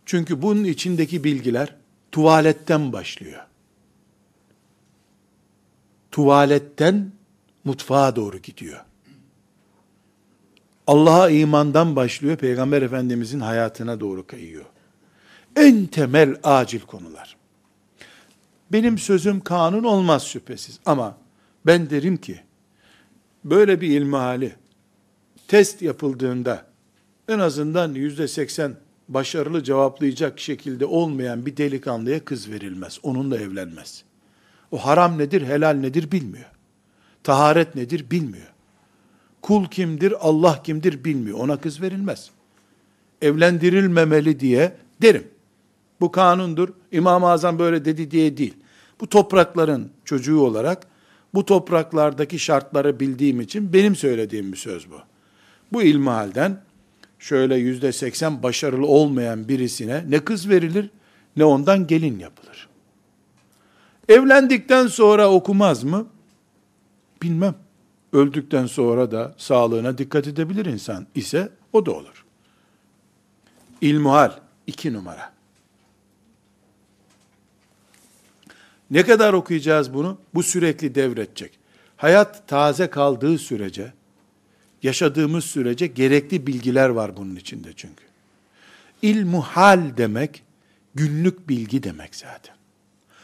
Çünkü bunun içindeki bilgiler tuvaletten başlıyor. Tuvaletten mutfağa doğru gidiyor. Allah'a imandan başlıyor, Peygamber Efendimizin hayatına doğru kayıyor. En temel acil konular. Benim sözüm kanun olmaz şüphesiz ama ben derim ki, böyle bir ilmihali test yapıldığında en azından yüzde seksen başarılı cevaplayacak şekilde olmayan bir delikanlıya kız verilmez. Onunla evlenmez. O haram nedir, helal nedir bilmiyor. Taharet nedir bilmiyor. Kul kimdir, Allah kimdir bilmiyor. Ona kız verilmez. Evlendirilmemeli diye derim. Bu kanundur. İmam-ı Azam böyle dedi diye değil. Bu toprakların çocuğu olarak bu topraklardaki şartları bildiğim için benim söylediğim bir söz bu. Bu ilmihalden şöyle yüzde seksen başarılı olmayan birisine ne kız verilir ne ondan gelin yapılır. Evlendikten sonra okumaz mı? Bilmem. Öldükten sonra da sağlığına dikkat edebilir insan ise o da olur. İlmuhal iki numara. Ne kadar okuyacağız bunu? Bu sürekli devredecek. Hayat taze kaldığı sürece, yaşadığımız sürece gerekli bilgiler var bunun içinde çünkü. İlmuhal demek, günlük bilgi demek zaten.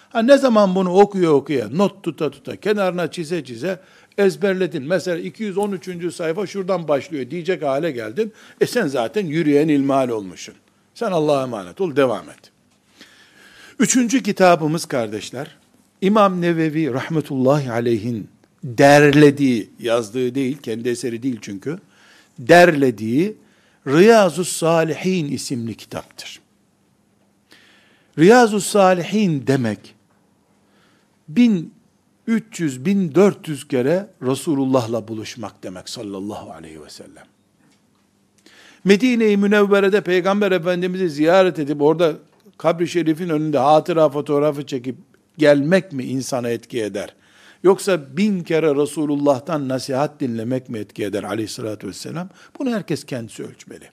Ha ne zaman bunu okuya okuya, not tuta tuta, kenarına çize çize ezberledin. Mesela 213. sayfa şuradan başlıyor diyecek hale geldin. E sen zaten yürüyen ilmihal olmuşsun. Sen Allah'a emanet ol, devam et. Üçüncü kitabımız kardeşler, İmam Nevevi rahmetullahi aleyhin derlediği, yazdığı değil, kendi eseri değil çünkü, derlediği Riyazu Salihin isimli kitaptır. Riyazu Salihin demek, 1300-1400 kere Resulullah'la buluşmak demek sallallahu aleyhi ve sellem. Medine-i Münevvere'de Peygamber Efendimiz'i ziyaret edip orada kabri şerifin önünde hatıra fotoğrafı çekip gelmek mi insana etki eder? Yoksa bin kere Resulullah'tan nasihat dinlemek mi etki eder aleyhissalatü vesselam? Bunu herkes kendisi ölçmeli.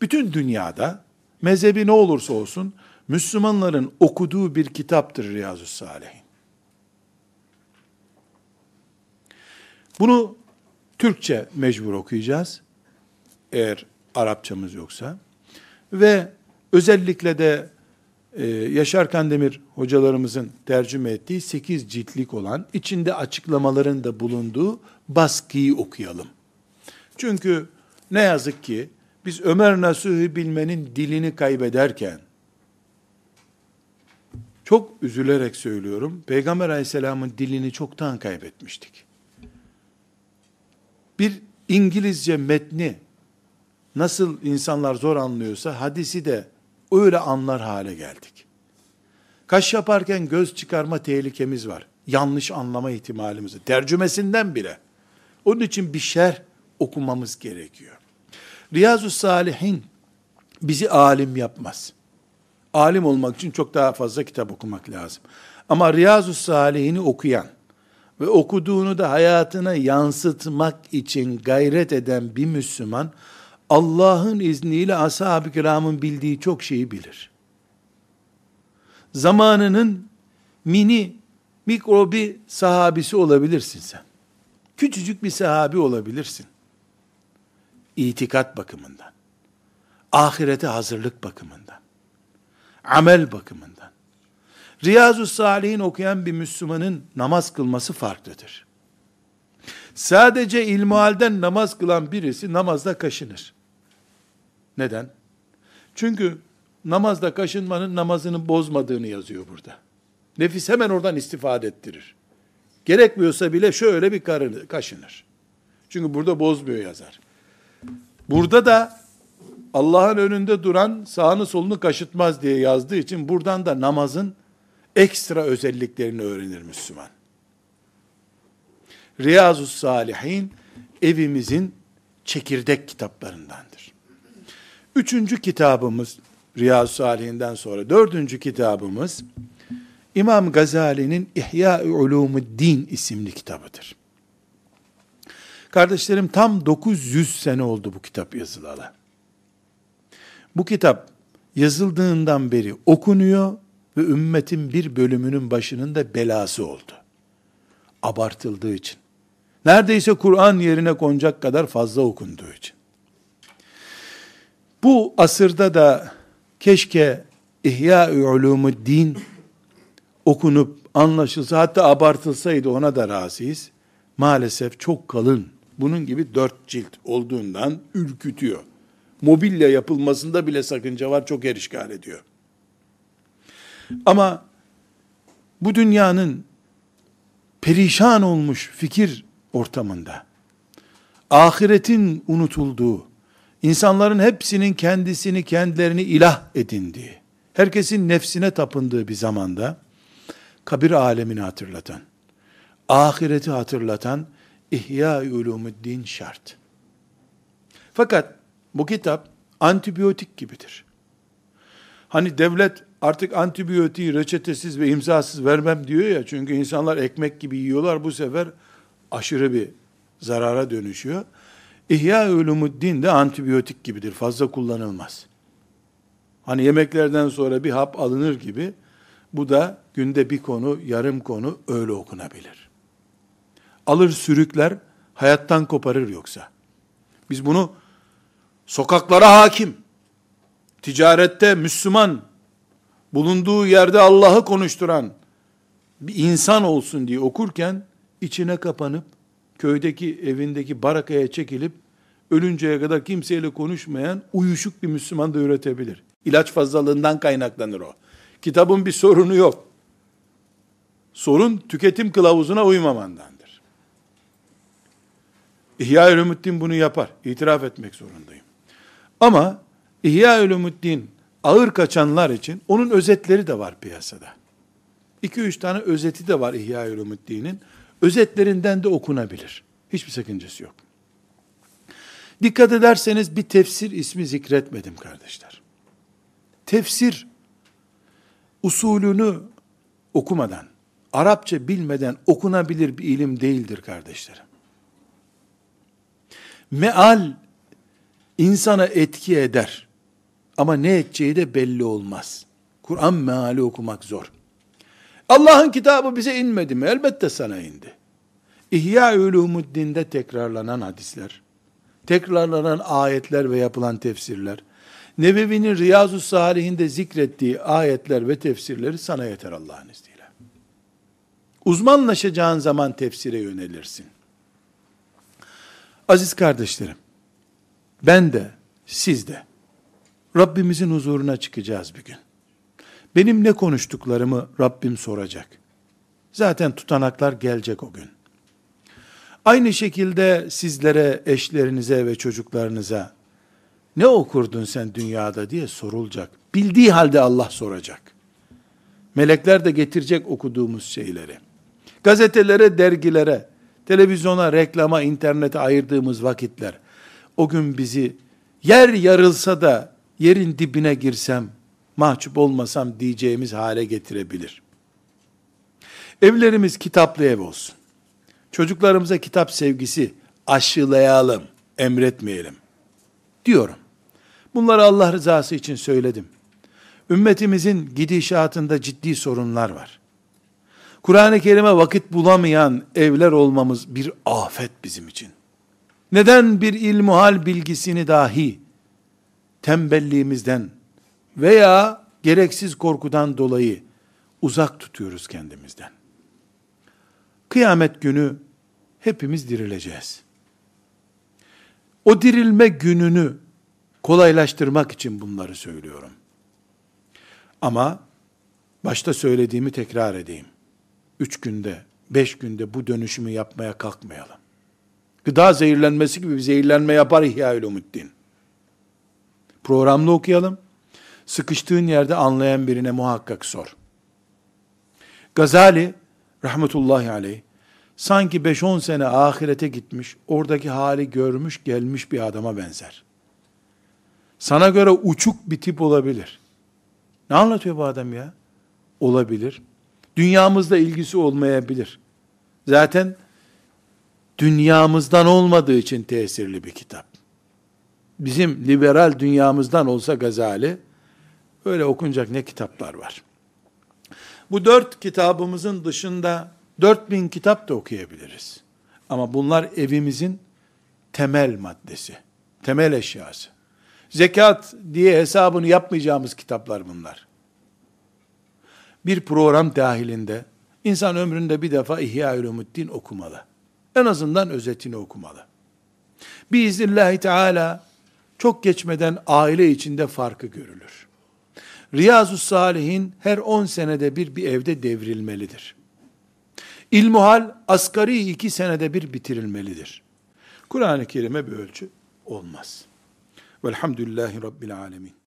Bütün dünyada mezhebi ne olursa olsun Müslümanların okuduğu bir kitaptır Riyazu Salihin. Bunu Türkçe mecbur okuyacağız. Eğer Arapçamız yoksa. Ve özellikle de e, Yaşar Kandemir hocalarımızın tercüme ettiği 8 ciltlik olan, içinde açıklamaların da bulunduğu baskıyı okuyalım. Çünkü Ne yazık ki biz Ömer Nasuhi bilmenin dilini kaybederken, çok üzülerek söylüyorum, Peygamber aleyhisselamın dilini çoktan kaybetmiştik. Bir İngilizce metni nasıl insanlar zor anlıyorsa hadisi de öyle anlar hale geldik. Kaş yaparken göz çıkarma tehlikemiz var. Yanlış anlama ihtimalimiz. Tercümesinden bile. Onun için bir şerh okumamız gerekiyor. Riyazu Salihin bizi alim yapmaz. Alim olmak için çok daha fazla kitap okumak lazım. Ama Riyazu Salihini okuyan ve okuduğunu da hayatına yansıtmak için gayret eden bir Müslüman Allah'ın izniyle ashab-ı kiramın bildiği çok şeyi bilir. Zamanının mini, mikro bir sahabisi olabilirsin sen. Küçücük bir sahabi olabilirsin. İtikat bakımından, ahirete hazırlık bakımından, amel bakımından. Riyazu Salih'in okuyan bir Müslümanın namaz kılması farklıdır. Sadece ilmihalden namaz kılan birisi namazda kaşınır. Neden? Çünkü namazda kaşınmanın namazını bozmadığını yazıyor burada. Nefis hemen oradan istifade ettirir. Gerekmiyorsa bile şöyle bir karını, kaşınır. Çünkü burada bozmuyor yazar. Burada da Allah'ın önünde duran sağını solunu kaşıtmaz diye yazdığı için buradan da namazın ekstra özelliklerini öğrenir Müslüman. Riyazu Salihin evimizin çekirdek kitaplarındandır. Üçüncü kitabımız Riyazu Salihinden sonra dördüncü kitabımız İmam Gazali'nin İhya-i Din isimli kitabıdır. Kardeşlerim tam 900 sene oldu bu kitap yazılalı. Bu kitap yazıldığından beri okunuyor ve ümmetin bir bölümünün başının da belası oldu. Abartıldığı için. Neredeyse Kur'an yerine konacak kadar fazla okunduğu için. Bu asırda da keşke İhya-i Din okunup anlaşılsa hatta abartılsaydı ona da razıyız. Maalesef çok kalın. Bunun gibi dört cilt olduğundan ürkütüyor. Mobilya yapılmasında bile sakınca var, çok yer işgal ediyor. Ama bu dünyanın perişan olmuş fikir ortamında, ahiretin unutulduğu, insanların hepsinin kendisini kendilerini ilah edindiği, herkesin nefsine tapındığı bir zamanda, kabir alemini hatırlatan, ahireti hatırlatan İhya-i Ulumuddin şart. Fakat bu kitap antibiyotik gibidir. Hani devlet artık antibiyotiği reçetesiz ve imzasız vermem diyor ya çünkü insanlar ekmek gibi yiyorlar bu sefer aşırı bir zarara dönüşüyor. İhya Ulumuddin de antibiyotik gibidir. Fazla kullanılmaz. Hani yemeklerden sonra bir hap alınır gibi bu da günde bir konu, yarım konu öyle okunabilir. Alır sürükler, hayattan koparır yoksa. Biz bunu sokaklara hakim, ticarette Müslüman, bulunduğu yerde Allah'ı konuşturan bir insan olsun diye okurken içine kapanıp köydeki evindeki barakaya çekilip ölünceye kadar kimseyle konuşmayan uyuşuk bir Müslüman da üretebilir. İlaç fazlalığından kaynaklanır o. Kitabın bir sorunu yok. Sorun tüketim kılavuzuna uymamandandır. İhya Ulumuddin bunu yapar. İtiraf etmek zorundayım. Ama İhya Ulumuddin ağır kaçanlar için onun özetleri de var piyasada. 2-3 tane özeti de var İhya Ulumuddin'in. Özetlerinden de okunabilir. Hiçbir sakıncası yok. Dikkat ederseniz bir tefsir ismi zikretmedim kardeşler. Tefsir usulünü okumadan, Arapça bilmeden okunabilir bir ilim değildir kardeşlerim. Meal insana etki eder. Ama ne edeceği de belli olmaz. Kur'an meali okumak zor. Allah'ın kitabı bize inmedi mi? Elbette sana indi. İhya Ulumuddin'de tekrarlanan hadisler, tekrarlanan ayetler ve yapılan tefsirler, Nebevi'nin Riyazu Salihinde zikrettiği ayetler ve tefsirleri sana yeter Allah'ın izniyle. Uzmanlaşacağın zaman tefsire yönelirsin. Aziz kardeşlerim, Ben de, siz de Rabbimizin huzuruna çıkacağız bir gün. Benim ne konuştuklarımı Rabbim soracak. Zaten tutanaklar gelecek o gün. Aynı şekilde sizlere, eşlerinize ve çocuklarınıza ne okurdun sen dünyada diye sorulacak. Bildiği halde Allah soracak. Melekler de getirecek okuduğumuz şeyleri. Gazetelere, dergilere, televizyona, reklama, internete ayırdığımız vakitler, o gün bizi yer yarılsa da yerin dibine girsem, mahcup olmasam diyeceğimiz hale getirebilir. Evlerimiz kitaplı ev olsun. Çocuklarımıza kitap sevgisi aşılayalım, emretmeyelim. Diyorum. Bunları Allah rızası için söyledim. Ümmetimizin gidişatında ciddi sorunlar var. Kur'an-ı Kerim'e vakit bulamayan evler olmamız bir afet bizim için. Neden bir ilmuhal bilgisini dahi tembelliğimizden veya gereksiz korkudan dolayı uzak tutuyoruz kendimizden? Kıyamet günü hepimiz dirileceğiz. O dirilme gününü kolaylaştırmak için bunları söylüyorum. Ama başta söylediğimi tekrar edeyim. Üç günde, beş günde bu dönüşümü yapmaya kalkmayalım. Gıda zehirlenmesi gibi bir zehirlenme yapar İhya-ül Umuddin. Programlı okuyalım. Sıkıştığın yerde anlayan birine muhakkak sor. Gazali rahmetullahi aleyh sanki 5-10 sene ahirete gitmiş, oradaki hali görmüş gelmiş bir adama benzer. Sana göre uçuk bir tip olabilir. Ne anlatıyor bu adam ya? Olabilir. Dünyamızla ilgisi olmayabilir. Zaten dünyamızdan olmadığı için tesirli bir kitap. Bizim liberal dünyamızdan olsa Gazali, öyle okunacak ne kitaplar var. Bu dört kitabımızın dışında dört bin kitap da okuyabiliriz. Ama bunlar evimizin temel maddesi, temel eşyası. Zekat diye hesabını yapmayacağımız kitaplar bunlar. Bir program dahilinde insan ömründe bir defa İhya-ül okumalı. En azından özetini okumalı. Biiznillahü Teala çok geçmeden aile içinde farkı görülür. Riyazu Salihin her 10 senede bir bir evde devrilmelidir. İlmuhal asgari iki senede bir bitirilmelidir. Kur'an-ı Kerim'e bir ölçü olmaz. Velhamdülillahi Rabbil Alemin.